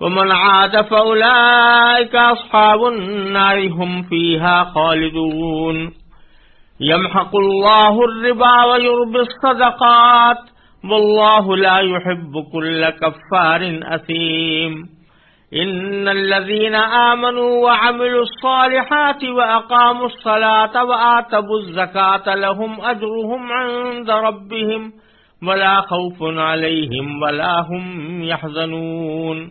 ومن عاد فأولئك أصحاب النار هم فيها خالدون. يمحق الله الربا ويربي الصدقات والله لا يحب كل كفار أثيم. إن الذين آمنوا وعملوا الصالحات وأقاموا الصلاة وآتبوا الزكاة لهم أجرهم عند ربهم ولا خوف عليهم ولا هم يحزنون.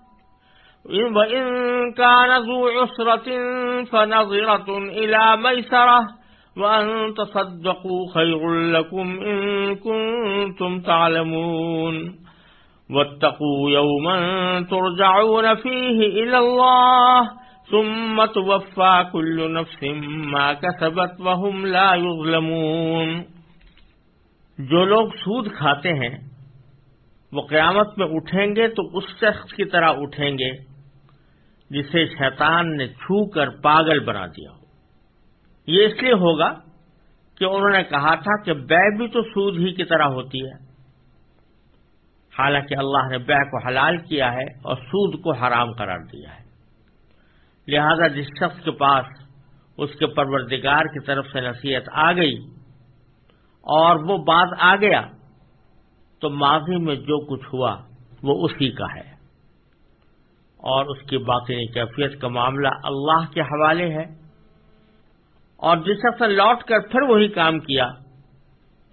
وإن كان ذو عسرة فنظرة إلى ميسرة. وأن تصدقوا خير لكم إن كنتم تعلمون. واتقوا يوما ترجعون فيه إلى الله. ثم توفى كل نفس ما كسبت وهم لا يظلمون. جو لوگ سود کھاتے ہیں، وہ قیامت میں اٹھیں گے تو اس شخص کی طرح اٹھیں گے۔ جسے شیطان نے چھو کر پاگل بنا دیا ہو۔ یہ اس لیے ہوگا کہ انہوں نے کہا تھا کہ بے بھی تو سود ہی کی طرح ہوتی ہے۔ حالانکہ اللہ نے بے کو حلال کیا ہے اور سود کو حرام قرار دیا ہے۔ لہذا جس شخص کے پاس اس کے پروردگار کی طرف سے نصیحت آ گئی اور وہ بات آ گیا، تو ماضی میں جو کچھ ہوا وہ اسی کا ہے۔ اور اس کی باقی کیفیت کا معاملہ اللہ کے حوالے ہے۔ اور جس شخص نے لوٹ کر پھر وہی کام کیا،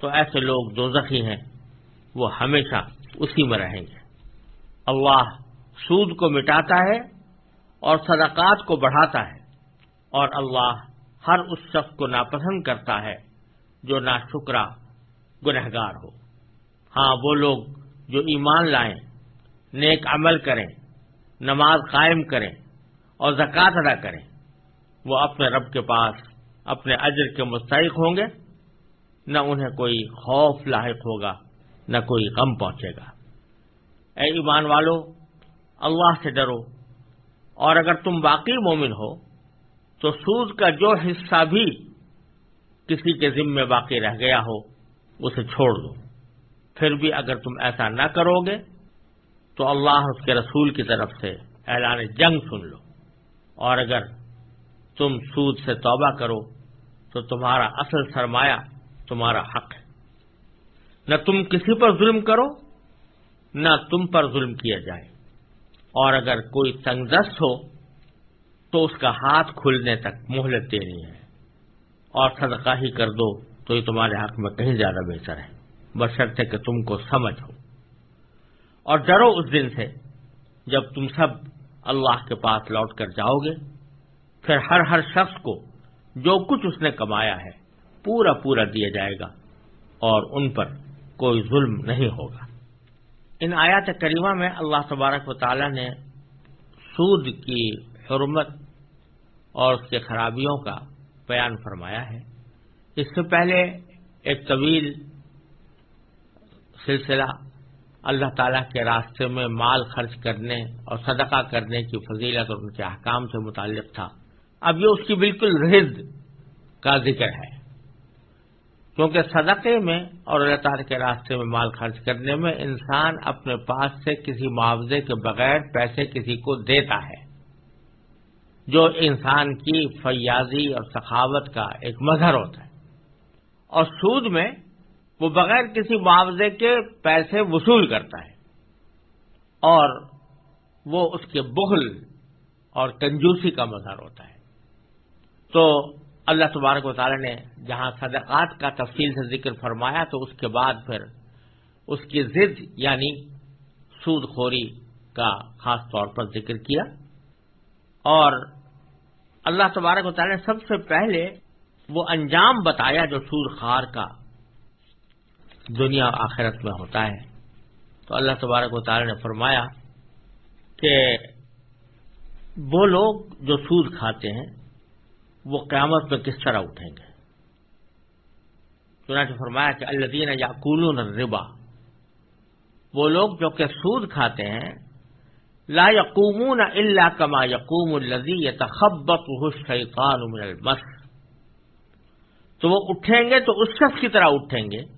تو ایسے لوگ دو زخی ہیں، وہ ہمیشہ اسی میں رہیں گے۔ اللہ سود کو مٹاتا ہے اور صدقات کو بڑھاتا ہے، اور اللہ ہر اس شخص کو ناپسند کرتا ہے جو نا شکرا گنہگار ہو۔ ہاں وہ لوگ جو ایمان لائیں، نیک عمل کریں نماز قائم کریں اور زکوٰۃ ادا کریں، وہ اپنے رب کے پاس، اپنے اجر کے مستحق ہوں گے، نہ انہیں کوئی خوف لاحق ہوگا، نہ کوئی غم پہنچے گا۔ اے ایمان والو، اللہ سے ڈرو، اور اگر تم باقی مومن ہو، تو سود کا جو حصہ بھی کسی کے ذمے باقی رہ گیا ہو، اسے چھوڑ دو۔ پھر بھی اگر تم ایسا نہ کرو گے تو اللہ اس کے رسول کی طرف سے اعلان جنگ سن لو۔ اور اگر تم سود سے توبہ کرو تو تمہارا اصل سرمایہ تمہارا حق ہے۔ نہ تم کسی پر ظلم کرو، نہ تم پر ظلم کیا جائے۔ اور اگر کوئی تنگدست ہو تو اس کا ہاتھ کھلنے تک مہلت دینی ہے۔ اور صدقہ ہی کر دو تو یہ تمہارے حق میں کہیں زیادہ بہتر ہے۔ بشرطے کہ تم کو سمجھ ہو۔ اور ڈرو اس دن سے جب تم سب اللہ کے پاس لوٹ کر جاؤ گے۔ پھر ہر ہر شخص کو جو کچھ اس نے کمایا ہے، پورا پورا دیا جائے گا اور ان پر کوئی ظلم نہیں ہوگا۔ ان آیات کریمہ میں اللہ تبارک و تعالی نے سود کی حرمت اور اس کے خرابیوں کا بیان فرمایا ہے۔ اس سے پہلے ایک طویل سلسلہ اللہ تعالیٰ کے راستے میں مال خرچ کرنے اور صدقہ کرنے کی فضیلت اور ان کے احکام سے متعلق تھا۔ اب یہ اس کی بالکل رد کا ذکر ہے۔ کیونکہ صدقے میں اور اللہ تعالیٰ کے راستے میں مال خرچ کرنے میں انسان اپنے پاس سے کسی معاوضے کے بغیر پیسے کسی کو دیتا ہے۔ جو انسان کی فیاضی اور سخاوت کا ایک مظہر ہوتا ہے۔ اور سود میں وہ بغیر کسی معاوضے کے پیسے وصول کرتا ہے اور وہ اس کے بغل اور کنجوسی کا مظہر ہوتا ہے۔ تو اللہ تبارک و تعالی نے جہاں صدقات کا تفصیل سے ذکر فرمایا تو اس کے بعد پھر اس کی ضد یعنی سود خوری کا خاص طور پر ذکر کیا۔ اور اللہ تبارک و تعالی نے سب سے پہلے وہ انجام بتایا جو سود خار کا۔ دنیا آخرت میں ہوتا ہے۔ تو اللہ تبارک و تعالی نے فرمایا کہ وہ لوگ جو سود کھاتے ہیں، وہ قیامت میں کس طرح اٹھیں گے؟ چنانچہ فرمایا کہ اللہ دین یا ربا وہ لوگ جو کہ سود کھاتے ہیں، لا یقومون الا کما یقوم الذی یتخبطه الشیطان من المس۔ تو وہ اٹھیں گے تو اس شخص کی طرح اٹھیں گے۔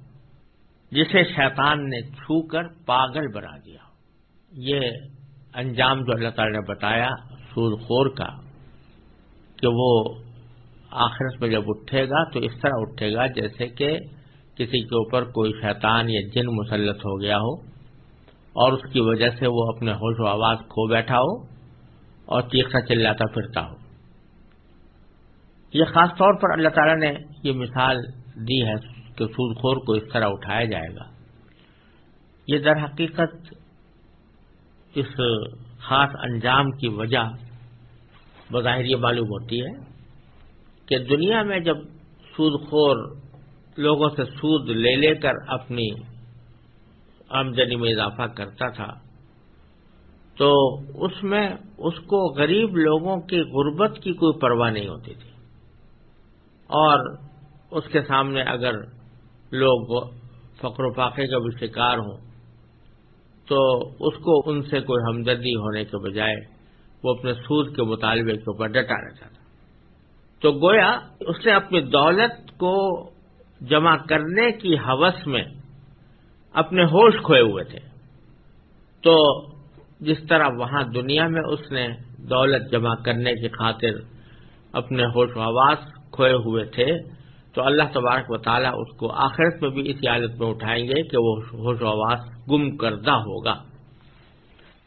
جسے شیطان نے چھو کر پاگل بنا دیا۔ یہ انجام جو اللہ تعالی نے بتایا سود خور کا، کہ وہ آخرت میں جب اٹھے گا تو اس طرح اٹھے گا جیسے کہ کسی کے اوپر کوئی شیطان یا جن مسلط ہو گیا ہو اور اس کی وجہ سے وہ اپنے ہوش و آواز کھو بیٹھا ہو اور چیخا چلاتا پھرتا ہو۔ یہ خاص طور پر اللہ تعالیٰ نے یہ مثال دی ہے کہ سود خور کو اس طرح اٹھایا جائے گا۔ یہ در حقیقت اس خاص انجام کی وجہ بظاہر یہ معلوم ہوتی ہے کہ دنیا میں جب سود خور لوگوں سے سود لے لے کر اپنی آمدنی میں اضافہ کرتا تھا، تو اس میں اس کو غریب لوگوں کی غربت کی کوئی پرواہ نہیں ہوتی تھی۔ اور اس کے سامنے اگر لوگ فقر و فاقے کا بھی شکار ہوں، تو اس کو ان سے کوئی ہمدردی ہونے کے بجائے وہ اپنے سود کے مطالبے کے اوپر ڈٹا رہتا تھا تو گویا اس نے اپنی دولت کو جمع کرنے کی حوث میں اپنے ہوش کھوئے ہوئے تھے۔ تو جس طرح وہاں دنیا میں اس نے دولت جمع کرنے کی خاطر اپنے ہوش و آواز کھوئے ہوئے تھے تو اللہ تبارک و تعالیٰ اس کو آخرت میں بھی اس حالت میں اٹھائیں گے کہ وہ ہوش و آواز گم کردہ ہوگا۔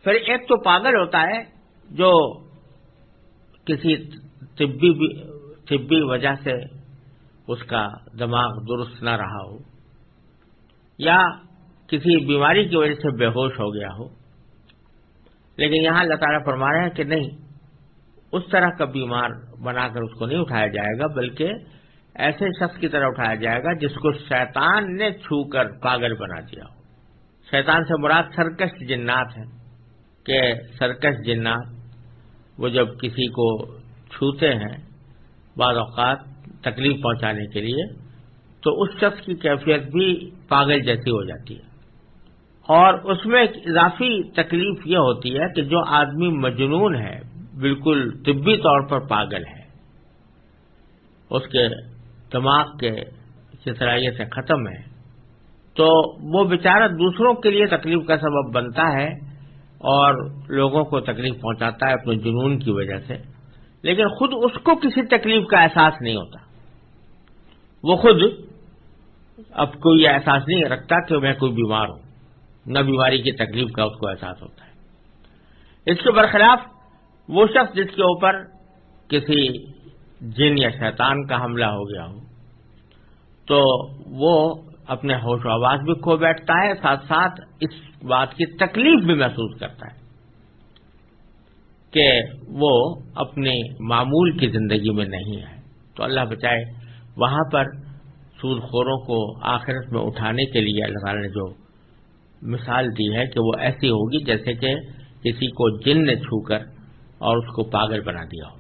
پھر ایک تو پاگل ہوتا ہے جو کسی طبی طبی وجہ سے اس کا دماغ درست نہ رہا ہو یا کسی بیماری کی وجہ سے بے ہوش ہو گیا ہو۔ لیکن یہاں اللہ تعالیٰ فرما رہے ہیں کہ نہیں، اس طرح کا بیمار بنا کر اس کو نہیں اٹھایا جائے گا، بلکہ ایسے شخص کی طرح اٹھایا جائے گا جس کو شیطان نے چھو کر پاگل بنا دیا ہو۔ شیطان سے مراد سرکش جنات ہیں کہ سرکش جنات وہ جب کسی کو چھوتے ہیں بعض اوقات تکلیف پہنچانے کے لیے، تو اس شخص کی کیفیت بھی پاگل جیسی ہو جاتی ہے۔ اور اس میں ایک اضافی تکلیف یہ ہوتی ہے کہ جو آدمی مجنون ہے، بالکل طبی طور پر پاگل ہے، اس کے دماغ کے صلاحیتیں ختم ہے، تو وہ بیچارہ دوسروں کے لیے تکلیف کا سبب بنتا ہے اور لوگوں کو تکلیف پہنچاتا ہے اپنے جنون کی وجہ سے۔ لیکن خود اس کو کسی تکلیف کا احساس نہیں ہوتا۔ وہ خود اب کوئی احساس نہیں رکھتا کہ میں کوئی بیمار ہوں۔ نہ بیماری کی تکلیف کا اس کو احساس ہوتا ہے۔ اس کے برخلاف وہ شخص جس کے اوپر کسی جن یا شیطان کا حملہ ہو گیا ہو تو وہ اپنے ہوش و آواز بھی کھو بیٹھتا ہے، ساتھ ساتھ اس بات کی تکلیف بھی محسوس کرتا ہے کہ وہ اپنے معمول کی زندگی میں نہیں ہے۔ تو اللہ بچائے، وہاں پر سود خوروں کو آخرت میں اٹھانے کے لیے اللہ تعالیٰ نے جو مثال دی ہے کہ وہ ایسی ہوگی جیسے کہ کسی کو جن نے چھو کر اور اس کو پاگل بنا دیا ہو۔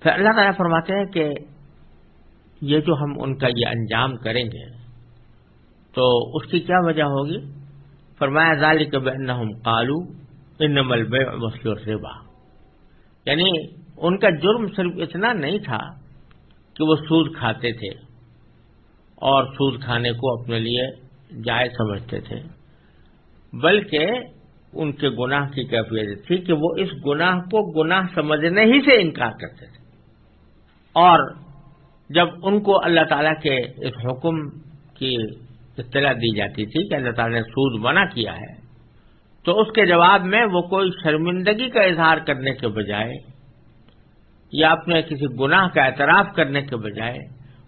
پھر اللہ تعالیٰ فرماتے ہیں کہ یہ جو ہم ان کا یہ انجام کریں گے، تو اس کی کیا وجہ ہوگی؟ فرمایا ظال کے بہن کالو ان ربا یعنی ان کا جرم صرف اتنا نہیں تھا کہ وہ سود کھاتے تھے اور سود کھانے کو اپنے لیے جائز سمجھتے تھے، بلکہ ان کے گناہ کی کیفیت تھی کہ وہ اس گناہ کو گناہ سمجھنے ہی سے انکار کرتے تھے۔ اور جب ان کو اللہ تعالی کے اس حکم کی اطلاع دی جاتی تھی کہ اللہ تعالی نے سود منع کیا ہے، تو اس کے جواب میں وہ کوئی شرمندگی کا اظہار کرنے کے بجائے یا اپنے کسی گناہ کا اعتراف کرنے کے بجائے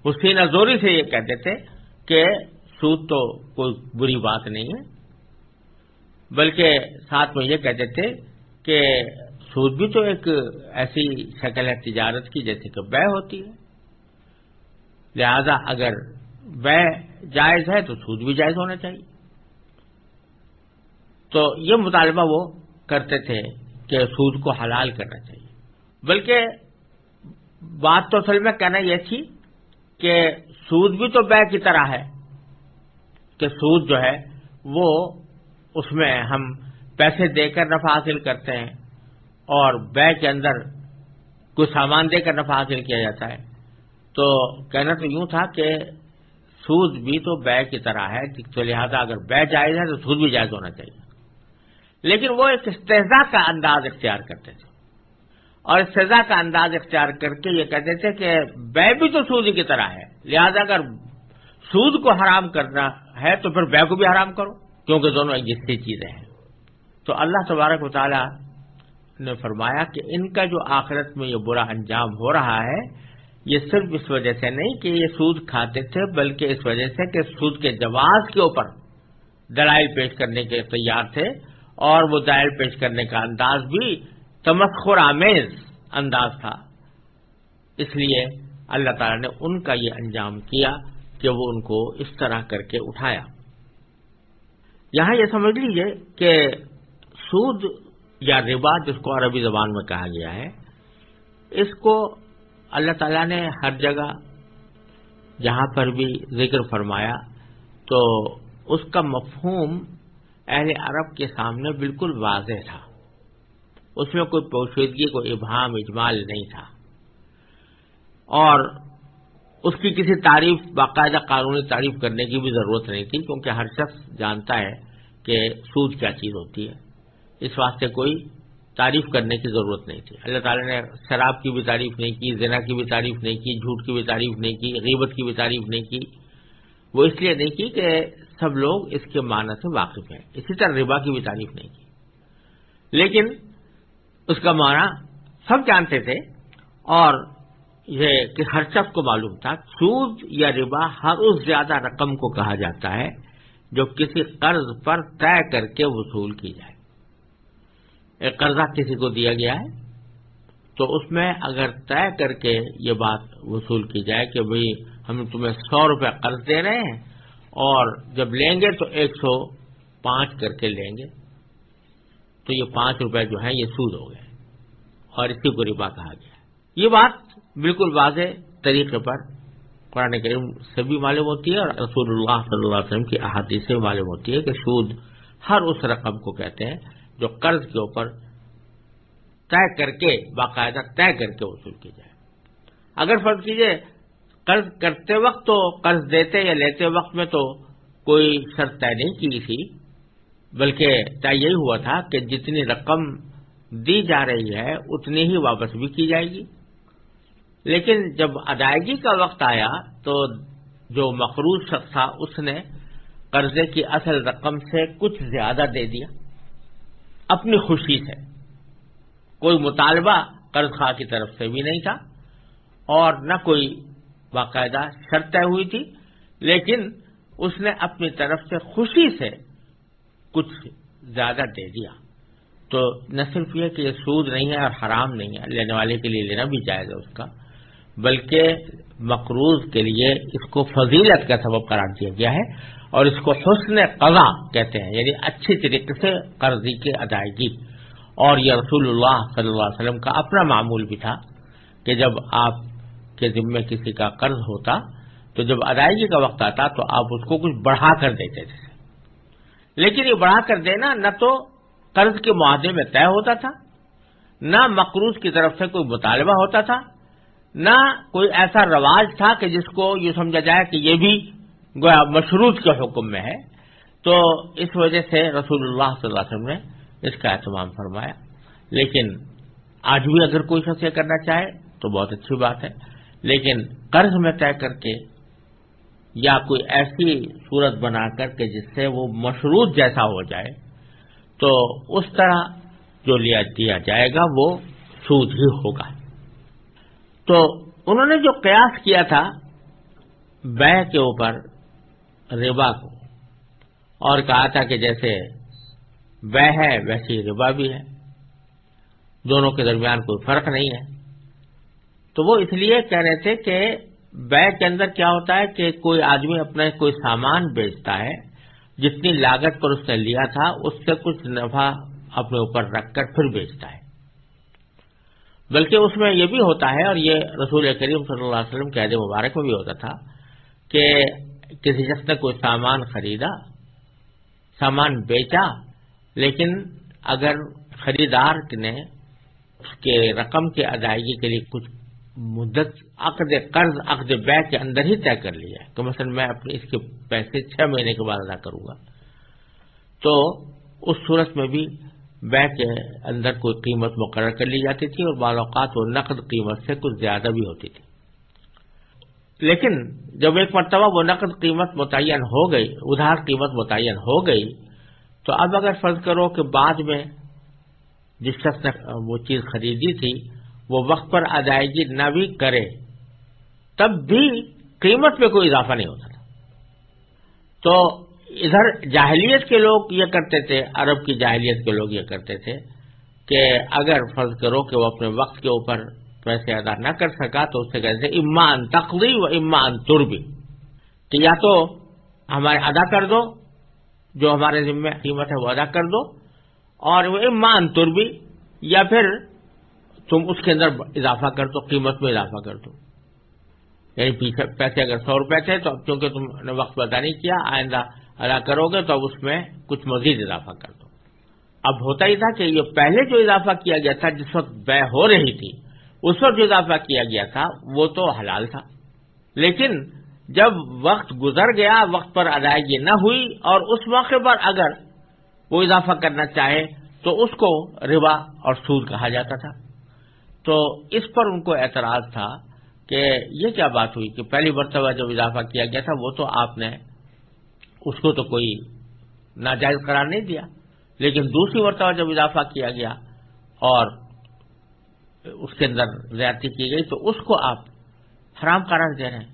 وہ سینہ زوری سے یہ کہتے تھے کہ سود تو کوئی بری بات نہیں ہے، بلکہ ساتھ میں یہ کہتے تھے کہ سود بھی تو ایک ایسی شکل ہے تجارت کی جیسے کہ بے ہوتی ہے۔ لہذا اگر بے جائز ہے تو سود بھی جائز ہونا چاہیے۔ تو یہ مطالبہ وہ کرتے تھے کہ سود کو حلال کرنا چاہیے۔ بلکہ بات تو اصل میں کہنا یہ تھی کہ سود بھی تو بے کی طرح ہے کہ سود جو ہے وہ اس میں ہم پیسے دے کر نفع حاصل کرتے ہیں اور بے کے اندر کچھ سامان دے کر نفع حاصل کیا جاتا ہے۔ تو کہنا تو یوں تھا کہ سود بھی تو بے کی طرح ہے، تو لہذا اگر بے جائز ہے تو سود بھی جائز ہونا چاہیے۔ لیکن وہ ایک استحزا کا انداز اختیار کرتے تھے۔ اور سزا کا انداز اختیار کر کے یہ کہتے تھے کہ بے بھی تو سود کی طرح ہے۔ لہذا اگر سود کو حرام کرنا ہے تو پھر بے کو بھی حرام کرو، کیونکہ دونوں ایک جتنی چیزیں ہیں۔ تو اللہ تبارک و تعالی نے فرمایا کہ ان کا جو آخرت میں یہ برا انجام ہو رہا ہے یہ صرف اس وجہ سے نہیں کہ یہ سود کھاتے تھے، بلکہ اس وجہ سے کہ سود کے جواز کے اوپر دلائل پیش کرنے کے تیار تھے اور وہ دلائل پیش کرنے کا انداز بھی تمسخر آمیز انداز تھا۔ اس لیے اللہ تعالی نے ان کا یہ انجام کیا کہ وہ ان کو اس طرح کر کے اٹھایا۔ یہاں یہ سمجھ لیجیے کہ سود یا ربا جس کو عربی زبان میں کہا گیا ہے، اس کو اللہ تعالیٰ نے ہر جگہ جہاں پر بھی ذکر فرمایا تو اس کا مفہوم اہل عرب کے سامنے بالکل واضح تھا۔ اس میں کوئی پوشیدگی، کوئی ابہام، اجمال نہیں تھا۔ اور اس کی کسی تعریف، باقاعدہ قانونی تعریف کرنے کی بھی ضرورت نہیں تھی، کیونکہ ہر شخص جانتا ہے کہ سود کیا چیز ہوتی ہے۔ اس واسطے کوئی تعریف کرنے کی ضرورت نہیں تھی۔ اللہ تعالیٰ نے شراب کی بھی تعریف نہیں کی، زنا کی بھی تعریف نہیں کی، جھوٹ کی بھی تعریف نہیں کی، غیبت کی بھی تعریف نہیں کی۔ وہ اس لیے نہیں کی کہ سب لوگ اس کے معنی سے واقف ہیں۔ اسی طرح ربا کی بھی تعریف نہیں کی۔ لیکن اس کا معنی سب جانتے تھے اور یہ کہ ہر شخص کو معلوم تھا۔ سود یا ربا ہر اس زیادہ رقم کو کہا جاتا ہے جو کسی قرض پر طے کر کے وصول کی جائے۔ ایک قرضہ کسی کو دیا گیا ہے، تو اس میں اگر طے کر کے یہ بات وصول کی جائے کہ بھئی ہم تمہیں سو روپے قرض دے رہے ہیں اور جب لیں گے تو ایک سو پانچ کر کے لیں گے، تو یہ پانچ روپے جو ہیں یہ سود ہو گئے اور اسی کو ربا کہا گیا یہ بات بالکل واضح طریقے پر قرآن کریم سے بھی معلوم ہوتی ہے اور رسول اللہ صلی اللہ علیہ وسلم کی احادیث سے معلوم ہوتی ہے کہ سود ہر اس رقم کو کہتے ہیں جو قرض کے اوپر طے کر کے باقاعدہ طے کر کے وصول کی جائے۔ اگر فرض کیجیے قرض کرتے وقت تو قرض دیتے یا لیتے وقت میں تو کوئی شرط طے نہیں کی تھی، بلکہ طے یہی ہوا تھا کہ جتنی رقم دی جا رہی ہے اتنی ہی واپس بھی کی جائے گی۔ لیکن جب ادائیگی کا وقت آیا تو جو مقروض شخص تھا اس نے قرضے کی اصل رقم سے کچھ زیادہ دے دیا۔ اپنی خوشی سے۔ کوئی مطالبہ قرض خواہ کی طرف سے بھی نہیں تھا اور نہ کوئی باقاعدہ شرط طے ہوئی تھی، لیکن اس نے اپنی طرف سے خوشی سے کچھ زیادہ دے دیا۔ تو نہ صرف یہ کہ یہ سود نہیں ہے اور حرام نہیں ہے، لینے والے کے لیے لینا بھی جائز ہے اس کا، بلکہ مقروض کے لیے اس کو فضیلت کا سبب قرار دیا گیا ہے اور اس کو حسن قضا کہتے ہیں یعنی اچھی طریقے سے قرضی کی ادائیگی۔ اور یہ رسول اللہ صلی اللہ علیہ وسلم کا اپنا معمول بھی تھا کہ جب آپ کے ذمے کسی کا قرض ہوتا تو جب ادائیگی کا وقت آتا تو آپ اس کو کچھ بڑھا کر دیتے تھے۔ لیکن یہ بڑھا کر دینا نہ تو قرض کے معاہدے میں طے ہوتا تھا، نہ مقروض کی طرف سے کوئی مطالبہ ہوتا تھا نہ کوئی ایسا رواج تھا کہ جس کو یہ سمجھا جائے کہ یہ بھی گویا مشروط کے حکم میں ہے۔ تو اس وجہ سے رسول اللہ صلی اللہ علیہ وسلم نے اس کا اہتمام فرمایا۔ لیکن آج بھی اگر کوئی شخص یہ کرنا چاہے تو بہت اچھی بات ہے۔ لیکن قرض میں طے کر کے یا کوئی ایسی صورت بنا کر کے جس سے وہ مشروط جیسا ہو جائے تو اس طرح جو لیا دیا جائے گا وہ سود ہی ہوگا۔ تو انہوں نے جو قیاس کیا تھا، بے کے اوپر ربا کو، اور کہا تھا کہ جیسے بے ہے، ویسی ربا بھی ہے۔ دونوں کے درمیان کوئی فرق نہیں ہے۔ تو وہ اس لیے کہہ رہے تھے کہ بے کے اندر کیا ہوتا ہے کہ کوئی آدمی اپنا کوئی سامان بیچتا ہے، جتنی لاگت پر اس نے لیا تھا، اس سے کچھ نفع اپنے اوپر رکھ کر پھر بیچتا ہے۔ بلکہ اس میں یہ بھی ہوتا ہے اور یہ رسول کریم صلی اللہ علیہ وسلم کے عہد مبارک میں بھی ہوتا تھا کہ کسی شخص نے کوئی سامان خریدا، سامان بیچا، لیکن اگر خریدار نے اس کے رقم کی ادائیگی کے لیے کچھ مدت، عقد قرض، عقد بے کے اندر ہی طے کر لیا ہے کہ مثلا میں اپنے اس کے پیسے چھ مہینے کے بعد ادا کروں گا۔ تو اس صورت میں بھی بے کے اندر کوئی قیمت مقرر کر لی جاتی تھی اور بعض اوقات وہ نقد قیمت سے کچھ زیادہ بھی ہوتی تھی۔ لیکن جب ایک مرتبہ وہ نقد قیمت متعین ہو گئی، ادھار قیمت متعین ہو گئی، تو اب اگر فرض کرو کہ بعد میں جس شخص نے وہ چیز خریدی تھی، وہ وقت پر ادائیگی نہ بھی کرے، تب بھی قیمت پہ کوئی اضافہ نہیں ہوتا تھا۔ تو ادھر جاہلیت کے لوگ یہ کرتے تھے، عرب کی جاہلیت کے لوگ یہ کرتے تھے کہ اگر فرض کرو کہ وہ اپنے وقت کے اوپر پیسے ادا نہ کر سکا تو اس سے کہتے تھے امان تقوی و امان تربی. کہ یا تو ہمارے ادا کر دو، جو ہمارے ذمہ قیمت ہے وہ ادا کر دو، اور وہ امان تربی، یا پھر تم اس کے اندر اضافہ کر دو، قیمت میں اضافہ کر دو۔ یعنی پیسے اگر سو روپے تھے تو اب چونکہ تم نے وقت ادا نہیں کیا، آئندہ ادا کرو گے تو اب اس میں کچھ مزید اضافہ کر دو۔ اب ہوتا ہی تھا کہ یہ پہلے جو اضافہ کیا گیا تھا، جس وقت بے ہو رہی تھی، اس وقت جو اضافہ کیا گیا تھا، وہ تو حلال تھا۔ لیکن جب وقت گزر گیا، وقت پر ادائیگی نہ ہوئی اور اس موقع پر اگر وہ اضافہ کرنا چاہے تو اس کو ربا اور سود کہا جاتا تھا۔ تو اس پر ان کو اعتراض تھا کہ یہ کیا بات ہوئی کہ پہلی مرتبہ جب اضافہ کیا گیا تھا، وہ تو آپ نے اس کو تو کوئی ناجائز قرار نہیں دیا۔ لیکن دوسری مرتبہ جب اضافہ کیا گیا اور اس کے اندر زیادتی کی گئی تو اس کو آپ حرام قرار دے رہے ہیں۔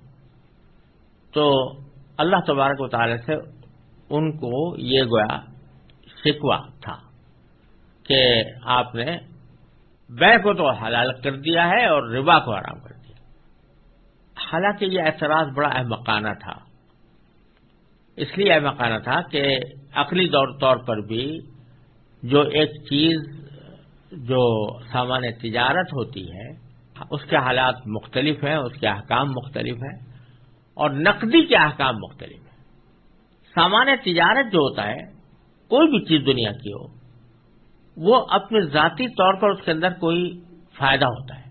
تو اللہ تبارک و تعالی سے ان کو یہ گویا شکوا تھا کہ آپ نے بے کو تو حلال کر دیا ہے اور ربا کو حرام کر دیا۔ حالانکہ یہ اعتراض بڑا احمقانہ تھا۔ اس لیے احمقانہ تھا کہ عقلی طور پر بھی جو ایک چیز جو سامان تجارت ہوتی ہے، اس کے حالات مختلف ہیں، اس کے احکام مختلف ہیں اور نقدی کے احکام مختلف ہیں۔ سامان تجارت جو ہوتا ہے، کوئی بھی چیز دنیا کی ہو، وہ اپنے ذاتی طور پر اس کے اندر کوئی فائدہ ہوتا ہے۔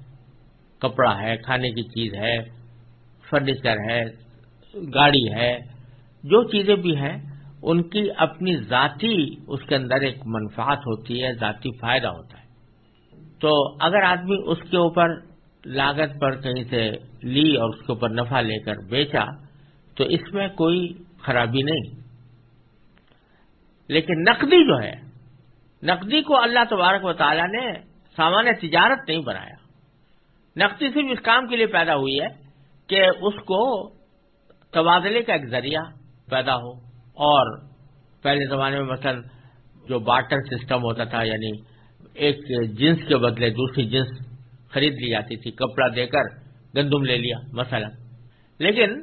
کپڑا ہے، کھانے کی چیز ہے، فرنیچر ہے، گاڑی ہے جو چیزیں بھی ہیں، ان کی اپنی ذاتی، اس کے اندر ایک منفاط ہوتی ہے، ذاتی فائدہ ہوتا ہے۔ تو اگر آدمی اس کے اوپر لاگت پر کہیں سے لی اور اس کے اوپر نفع لے کر بیچا، تو اس میں کوئی خرابی نہیں۔ لیکن نقدی جو ہے، نقدی کو اللہ تبارک و تعالیٰ نے سامان تجارت نہیں بنایا۔ نقدی صرف اس کام کے لیے پیدا ہوئی ہے کہ اس کو تبادلے کا ایک ذریعہ پیدا ہو۔ اور پہلے زمانے میں مثلا جو بارٹر سسٹم ہوتا تھا یعنی ایک جنس کے بدلے دوسری جنس خرید لی جاتی تھی، کپڑا دے کر گندم لے لیا مثلا۔ لیکن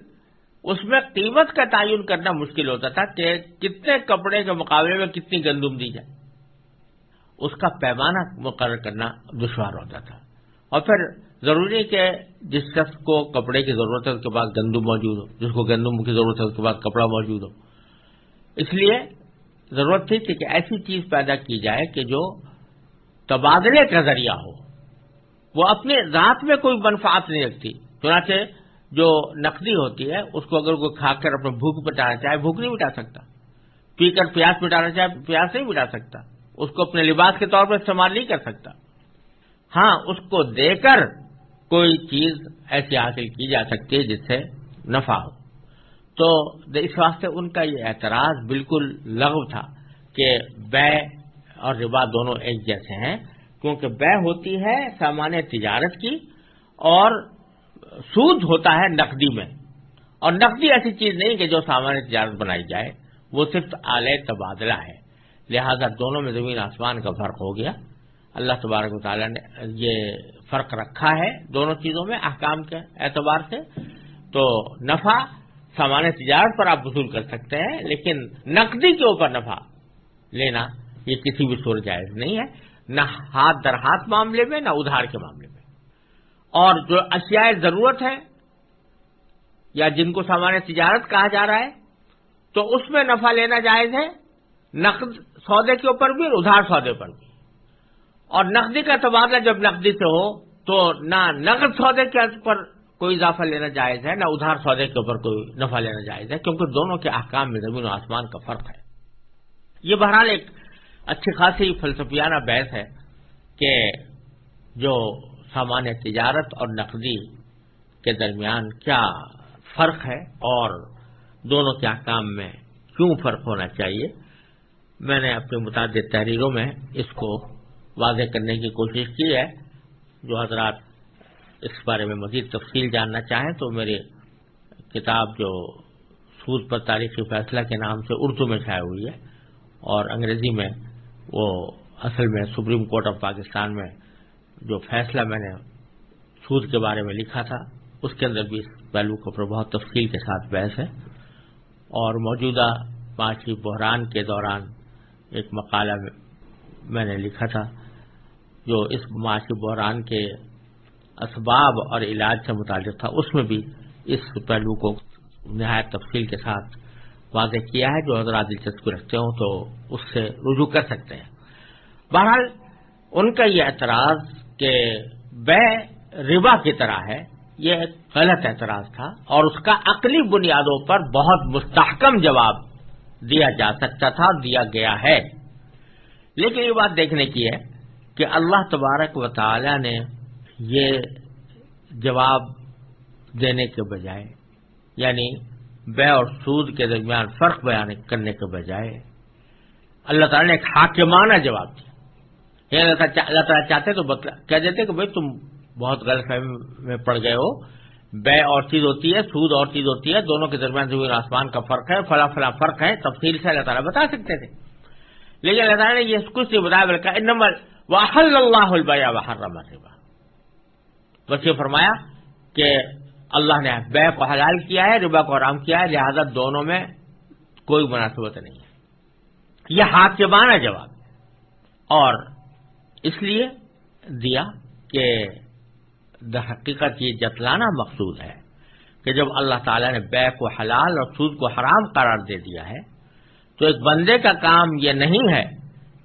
اس میں قیمت کا تعین کرنا مشکل ہوتا تھا کہ کتنے کپڑے کے مقابلے میں کتنی گندم دی جائے۔ اس کا پیمانہ مقرر کرنا دشوار ہوتا تھا۔ اور پھر ضروری ہے کہ جس شخص کو کپڑے کی ضرورت ہے اس کے پاس گندم موجود ہو، جس کو گندم کی ضرورت ہے اس کے پاس کپڑا موجود ہو۔ اس لیے ضرورت تھی کہ ایسی چیز پیدا کی جائے کہ جو تبادلے کا ذریعہ ہو۔ وہ اپنے ذات میں کوئی منفاط نہیں رکھتی، چنانچہ جو نقدی ہوتی ہے، اس کو اگر کوئی کھا کر اپنے بھوک مٹانا چاہے، بھوک نہیں مٹا سکتا۔ پی کر پیاس مٹانا چاہے، پیاس نہیں مٹا سکتا۔ اس کو اپنے لباس کے طور پر استعمال نہیں کر سکتا۔ ہاں اس کو دے کر کوئی چیز ایسی حاصل کی جا سکتی ہے جس سے نفع ہو۔ تو اس واسطے ان کا یہ اعتراض بالکل لغو تھا کہ بے اور ربا دونوں ایک جیسے ہیں، کیونکہ بے ہوتی ہے سامان تجارت کی اور سود ہوتا ہے نقدی میں۔ اور نقدی ایسی چیز نہیں کہ جو سامان تجارت بنائی جائے، وہ صرف اعلی تبادلہ ہے۔ لہذا دونوں میں زمین آسمان کا فرق ہو گیا۔ اللہ تبارک و تعالیٰ نے یہ فرق رکھا ہے دونوں چیزوں میں، احکام کے اعتبار سے۔ تو نفع سامان تجارت پر آپ وصول کر سکتے ہیں، لیکن نقدی کے اوپر نفع لینا یہ کسی بھی صورت جائز نہیں ہے۔ نہ ہاتھ در ہاتھ معاملے میں، نہ ادھار کے معاملے میں۔ اور جو اشیاء ضرورت ہے یا جن کو سامان تجارت کہا جا رہا ہے، تو اس میں نفع لینا جائز ہے۔ نقد سودے کے اوپر بھی اور ادھار سودے پر بھی۔ اور نقدی کا تبادلہ جب نقدی سے ہو، تو نہ نقد سودے کے پر کوئی اضافہ لینا جائز ہے، نہ ادھار سودے کے اوپر کوئی نفع لینا جائز ہے، کیونکہ دونوں کے احکام میں زمین و آسمان کا فرق ہے۔ یہ بہرحال ایک اچھی خاصی فلسفیانہ بحث ہے کہ جو سامان تجارت اور نقدی کے درمیان کیا فرق ہے اور دونوں کے احکام میں کیوں فرق ہونا چاہیے، میں نے اپنی متعدد تحریروں میں اس کو واضح کرنے کی کوشش کی ہے۔ جو حضرات اس بارے میں مزید تفصیل جاننا چاہیں تو میری کتاب جو سود پر تاریخی فیصلہ کے نام سے اردو میں چھائی ہوئی ہے اور انگریزی میں وہ اصل میں سپریم کورٹ آف پاکستان میں جو فیصلہ میں نے سود کے بارے میں لکھا تھا، اس کے اندر بھی اس پہلو کے اوپر بہت تفصیل کے ساتھ بحث ہے۔ اور موجودہ معاشی بحران کے دوران ایک مقالہ میں نے لکھا تھا۔ جو اس معاشی بحران کے اسباب اور علاج سے متعلق تھا، اس میں بھی اس پہلو کو نہایت تفصیل کے ساتھ واضح کیا ہے جو حضرات دلچسپی رکھتے ہوں تو اس سے رجوع کر سکتے ہیں۔ بہرحال، ان کا یہ اعتراض کہ بے ربا کی طرح ہے، یہ ایک غلط اعتراض تھا اور اس کا عقلی بنیادوں پر بہت مستحکم جواب دیا جا سکتا تھا، دیا گیا ہے۔ لیکن یہ بات دیکھنے کی ہے کہ اللہ تبارک و تعالی نے یہ جواب دینے کے بجائے یعنی بے اور سود کے درمیان فرق بیان کرنے کے بجائے، اللہ تعالیٰ نے ایک حاکمانہ جواب دیا۔ یعنی اللہ تعالیٰ چاہتے تو کہہ دیتے کہ بھائی تم بہت غلط فہمی میں پڑ گئے ہو۔ بے اور چیز ہوتی ہے، سود اور چیز ہوتی ہے، دونوں کے درمیان زمین آسمان کا فرق ہے، فلاں فلاں فرق ہے، تفصیل سے اللہ تعالیٰ بتا سکتے تھے۔ لیکن اللہ تعالیٰ نے یہ کچھ نہیں بتایا، بلکہ نمبر واحل اللہ البیا وحرم الربا۔ بس یہ فرمایا کہ اللہ نے بے کو حلال کیا ہے، ربا کو آرام کیا ہے، لہذا دونوں میں کوئی مناسبت نہیں ہے۔ یہ ہاتھ کے بانا جواب اور اس لیے دیا کہ حقیقت یہ جتلانا مقصود ہے کہ جب اللہ تعالیٰ نے بے کو حلال اور سود کو حرام قرار دے دیا ہے، تو ایک بندے کا کام یہ نہیں ہے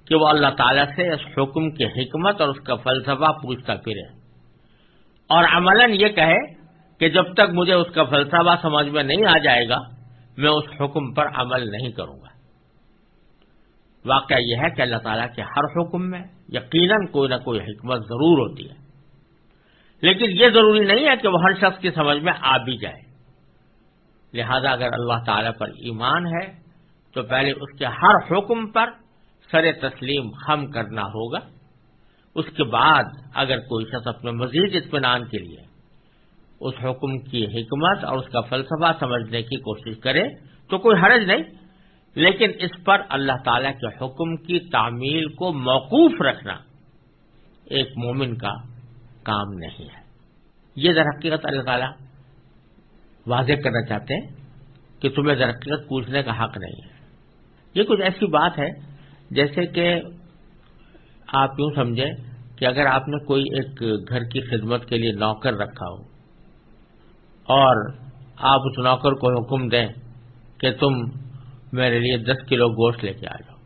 کہ وہ اللہ تعالیٰ سے اس حکم کی حکمت اور اس کا فلسفہ پوچھتا پھرے۔ اور عملاً یہ کہے کہ جب تک مجھے اس کا فلسفہ سمجھ میں نہیں آ جائے گا، میں اس حکم پر عمل نہیں کروں گا۔ واقعہ یہ ہے کہ اللہ تعالیٰ کے ہر حکم میں یقیناً کوئی نہ کوئی حکمت ضرور ہوتی ہے۔ لیکن یہ ضروری نہیں ہے کہ وہ ہر شخص کی سمجھ میں آ بھی جائے۔ لہذا اگر اللہ تعالی پر ایمان ہے، تو پہلے اس کے ہر حکم پر سر تسلیم خم کرنا ہوگا۔ اس کے بعد اگر کوئی شخص اپنے مزید اطمینان کے لیے اس حکم کی حکمت اور اس کا فلسفہ سمجھنے کی کوشش کرے تو کوئی حرج نہیں، لیکن اس پر اللہ تعالی کے حکم کی تعمیل کو موقوف رکھنا ایک مومن کا کام نہیں ہے۔ یہ در حقیقت اللہ تعالیٰ واضح کرنا چاہتے ہیں کہ تمہیں در حقیقت پوچھنے کا حق نہیں ہے۔ یہ کچھ ایسی بات ہے جیسے کہ آپ یوں سمجھیں کہ اگر آپ نے کوئی ایک گھر کی خدمت کے لیے نوکر رکھا ہو اور آپ اس نوکر کو حکم دیں کہ تم میرے لیے دس کلو گوشت لے کے آ جاؤ۔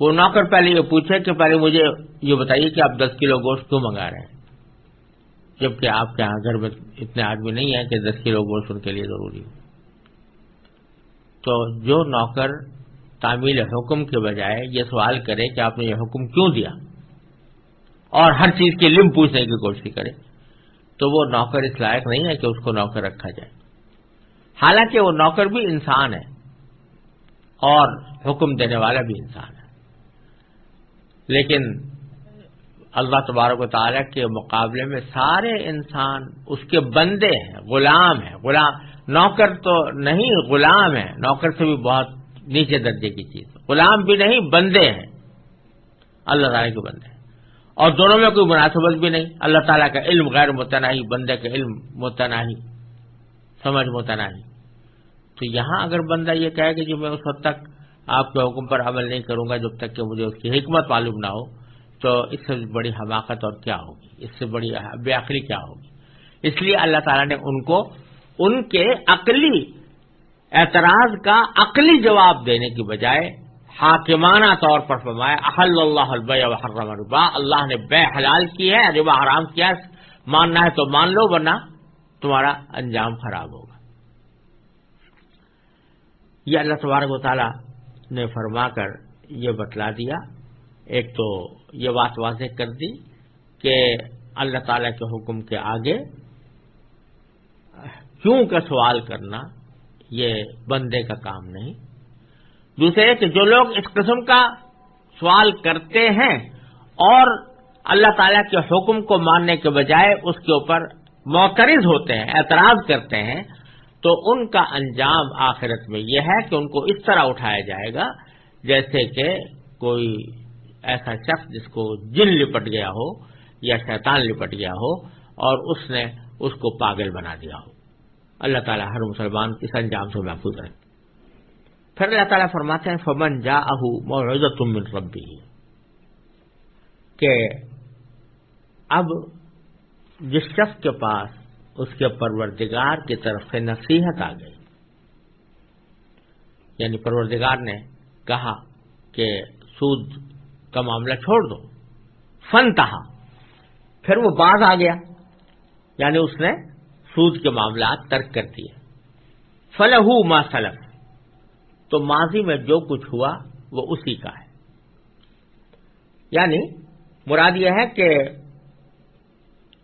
وہ نوکر پہلے یہ پوچھے کہ پہلے مجھے یہ بتائیے کہ آپ دس کلو گوشت کیوں منگا رہے ہیں؟ جبکہ آپ کے یہاں گھر میں اتنے آدمی نہیں ہیں کہ دس کلو گوشت ان کے لیے ضروری ہو۔ تو جو نوکر تعمیل حکم کے بجائے یہ سوال کرے کہ آپ نے یہ حکم کیوں دیا؟ اور ہر چیز کی لم پوچھنے کی کوشش کرے تو وہ نوکر اس لائق نہیں ہے کہ اس کو نوکر رکھا جائے۔ حالانکہ وہ نوکر بھی انسان ہے اور حکم دینے والا بھی انسان ہے۔ لیکن اللہ تبارک و تعالیٰ کے مقابلے میں سارے انسان اس کے بندے ہیں، غلام ہیں، غلام۔ نوکر تو نہیں، غلام ہے نوکر سے بھی بہت نیچے درجے کی چیز۔ غلام بھی نہیں، بندے ہیں۔ اللہ تعالیٰ کے بندے ہیں۔ اور دونوں میں کوئی مناسبت بھی نہیں۔ اللہ تعالیٰ کا علم غیر متناہی، بندے کا علم متناہی، سمجھ متناہی۔ تو یہاں اگر بندہ یہ کہے کہ جو میں اس وقت تک آپ کے حکم پر عمل نہیں کروں گا، جب تک کہ مجھے اس کی حکمت معلوم نہ ہو، تو اس سے بڑی حماقت اور کیا ہوگی؟ اس سے بڑی بے عقلی کیا ہوگی؟ اس لیے اللہ تعالیٰ نے ان کو، ان کے عقلی اعتراض کا عقلی جواب دینے کی بجائے حاکمانہ طور پر فرمایا، احل اللہ حرم ربا اللہ نے بے حلال کی ہے ربا حرام کیا ماننا ہے تو مان لو، ورنہ تمہارا انجام خراب ہوگا۔ یہ اللہ تبارک و تعالی نے فرما کر یہ بتلا دیا۔ ایک تو یہ بات واضح کر دی کہ اللہ تعالی کے حکم کے آگے کیوں کا سوال کرنا یہ بندے کا کام نہیں۔ دوسرے کہ جو لوگ اس قسم کا سوال کرتے ہیں اور اللہ تعالیٰ کے حکم کو ماننے کے بجائے اس کے اوپر موترز ہوتے ہیں، اعتراض کرتے ہیں، تو ان کا انجام آخرت میں یہ ہے کہ ان کو اس طرح اٹھایا جائے گا جیسے کہ کوئی ایسا شخص جس کو جن لپٹ گیا ہو یا شیطان لپٹ گیا ہو اور اس نے اس کو پاگل بنا دیا ہو۔ اللہ تعالیٰ ہر مسلمان اس انجام سے محفوظ رہے۔ پھر اللہ تعالیٰ فرماتے ہیں، فمن جا اہ تم ربی کہ اب جس شخص کے پاس اس کے پروردگار کی طرف سے نصیحت آ گئی یعنی پروردگار نے کہا کہ سود کا معاملہ چھوڑ دو فن تہا پھر وہ باز آ گیا یعنی اس نے سود کے معاملات ترک کر دیے فلح ما سلف۔ تو ماضی میں جو کچھ ہوا وہ اسی کا ہے۔ یعنی مراد یہ ہے کہ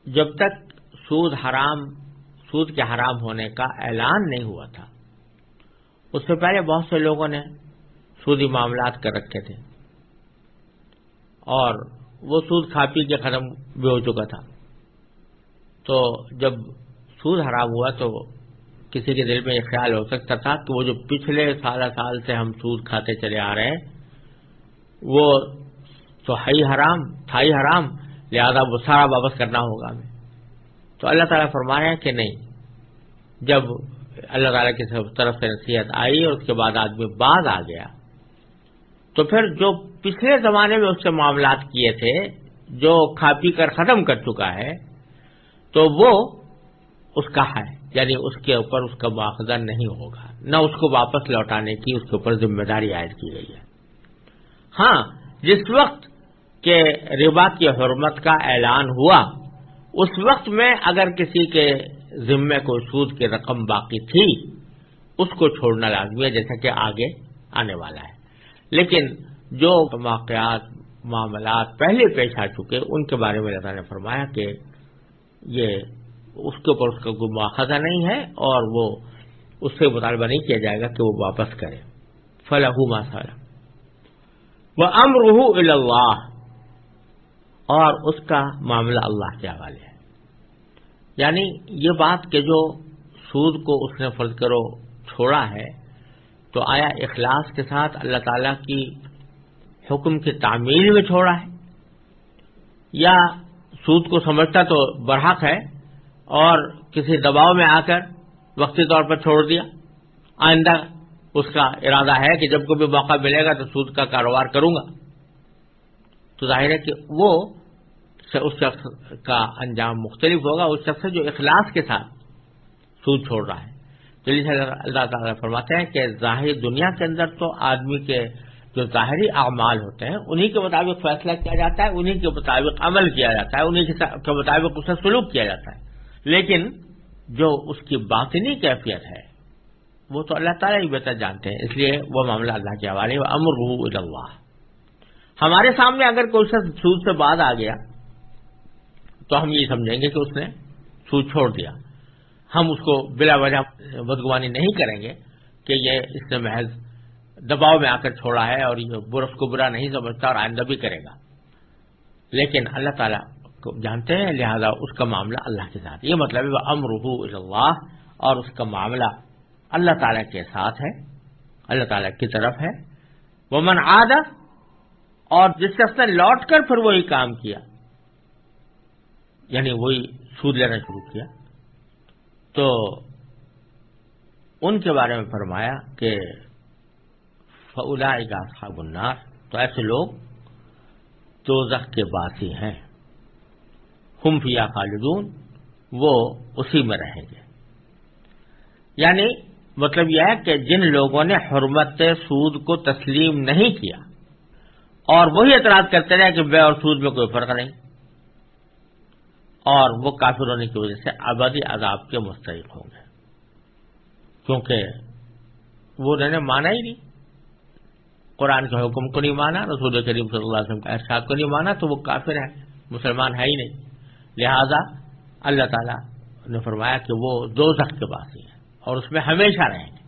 جب تک سود حرام، سود کے حرام ہونے کا اعلان نہیں ہوا تھا، اس سے پہلے بہت سے لوگوں نے سودی معاملات کر رکھے تھے۔ اور وہ سود کھا پی کے ختم بھی ہو چکا تھا۔ تو جب سود حرام ہوا تو کسی کے دل میں یہ خیال ہو سکتا تھا کہ وہ جو پچھلے سالہ سال سے ہم سود کھاتے چلے آ رہے ہیں، وہ تو ہی حرام، تھا ہی حرام، لہذا وہ سارا واپس کرنا ہوگا ہمیں۔ تو اللہ تعالیٰ فرما رہے ہیں کہ نہیں، جب اللہ تعالیٰ کی طرف سے نصیحت آئی اور اس کے بعد آدمی بعد آ گیا، تو پھر جو پچھلے زمانے میں اس سے معاملات کیے تھے، جو کھا پی کر ختم کر چکا ہے، تو وہ اس کا ہے یعنی اس کے اوپر اس کا مواخذہ نہیں ہوگا۔ نہ اس کو واپس لوٹانے کی اس کے اوپر ذمہ داری عائد کی گئی ہے۔ ہاں جس وقت کے ربا کی حرمت کا اعلان ہوا، اس وقت میں اگر کسی کے ذمے کو سود کی رقم باقی تھی، اس کو چھوڑنا لازمی ہے، جیسا کہ آگے آنے والا ہے۔ لیکن جو واقعات، معاملات پہلے پیش آ چکے، ان کے بارے میں اللہ نے فرمایا کہ یہ اس کے اوپر اس کا کوئی مواخذہ نہیں ہے اور وہ اس سے مطالبہ نہیں کیا جائے گا کہ وہ واپس کرے۔ فلاح ماسالہ وہ امرح اللہ اور اس کا معاملہ اللہ کے حوالے ہے۔ یعنی یہ بات کہ جو سود کو اس نے فرض کرو چھوڑا ہے، تو آیا اخلاص کے ساتھ اللہ تعالی کی حکم کی تعمیل میں چھوڑا ہے؟ یا سود کو سمجھتا تو برحق ہے؟ اور کسی دباؤ میں آ کر وقتی طور پر چھوڑ دیا۔ آئندہ اس کا ارادہ ہے کہ جب کوئی موقع ملے گا تو سود کا کاروبار کروں گا۔ تو ظاہر ہے کہ وہ اس شخص کا انجام مختلف ہوگا۔ اس شخص جو اخلاص کے ساتھ سود چھوڑ رہا ہے۔ جلدی سے اللہ تعالیٰ فرماتے ہیں کہ ظاہر دنیا کے اندر تو آدمی کے جو ظاہری اعمال ہوتے ہیں، انہی کے مطابق فیصلہ کیا جاتا ہے، انہی کے مطابق عمل کیا جاتا ہے، انہی کے مطابق اسے سلوک کیا جاتا ہے۔ لیکن جو اس کی باطنی کیفیت ہے، وہ تو اللہ تعالیٰ ہی بہتر جانتے ہیں، اس لیے وہ معاملہ اللہ کے حوالے امر اللہ ہمارے سامنے اگر کوئی شخص سود سے بعد آ گیا، تو ہم یہ سمجھیں گے کہ اس نے سود چھوڑ دیا۔ ہم اس کو بلا وجہ بدگوانی نہیں کریں گے کہ یہ اس نے محض دباؤ میں آ کر چھوڑا ہے اور یہ برف کو برا نہیں سمجھتا اور آئندہ بھی کرے گا۔ لیکن اللہ تعالیٰ کو جانتے ہیں، لہذا اس کا معاملہ اللہ کے ساتھ۔ یہ مطلب وہ امر اللہ اور اس کا معاملہ اللہ تعالیٰ کے ساتھ ہے، اللہ تعالیٰ کی طرف ہے۔ وہ من آدھا اور جس شخص نے لوٹ کر پھر وہی کام کیا یعنی وہی سود لینا شروع کیا۔ تو ان کے بارے میں فرمایا کہ فلا صاحب النار۔ تو ایسے لوگ تو کے باسی ہیں۔ ہم فیا خالدون، وہ اسی میں رہیں گے۔ یعنی مطلب یہ ہے کہ جن لوگوں نے حرمت سود کو تسلیم نہیں کیا، اور وہی اعتراض کرتے رہے کہ بے اور سود میں کوئی فرق نہیں، اور وہ کافر ہونے کی وجہ سے آبادی عذاب کے مستحق ہوں گے۔ کیونکہ وہ انہوں نے مانا ہی نہیں۔ قرآن کے حکم کو نہیں مانا، رسول کریم صلی اللہ علیہ وسلم کا احساس کو نہیں مانا، تو وہ کافر ہے مسلمان ہے ہی نہیں۔ لہذا اللہ تعالیٰ نے فرمایا کہ وہ دو زخ کے باسی ہیں اور اس میں ہمیشہ رہیں گے۔